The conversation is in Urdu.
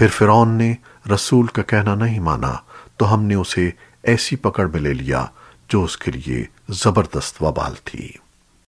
پھر فرعون نے رسول کا کہنا نہیں مانا، تو ہم نے اسے ایسی پکڑ میں لے لیا جو اس کے لیے زبردست وبال تھی۔